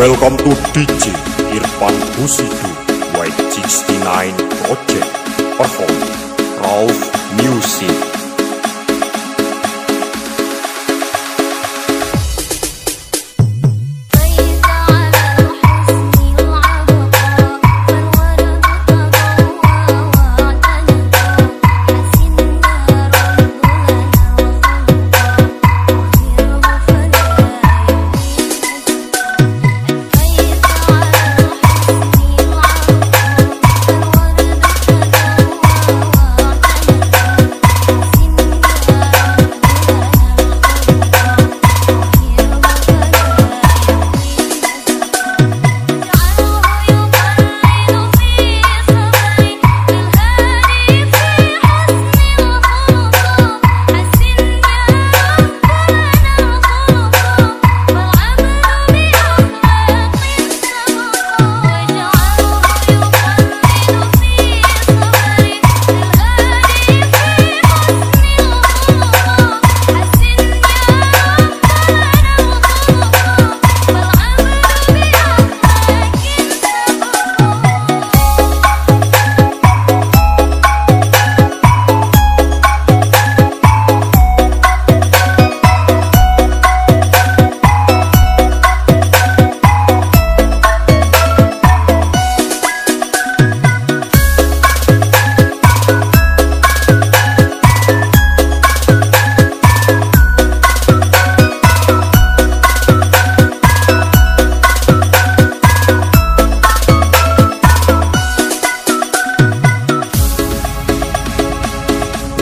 Welcome to DJ Irfan Husidu White 69 Project. Perform Rauf Music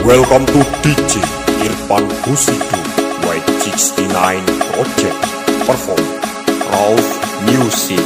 Welcome to DJ Irfan Husidu White 69 Project. Perform Rauf Music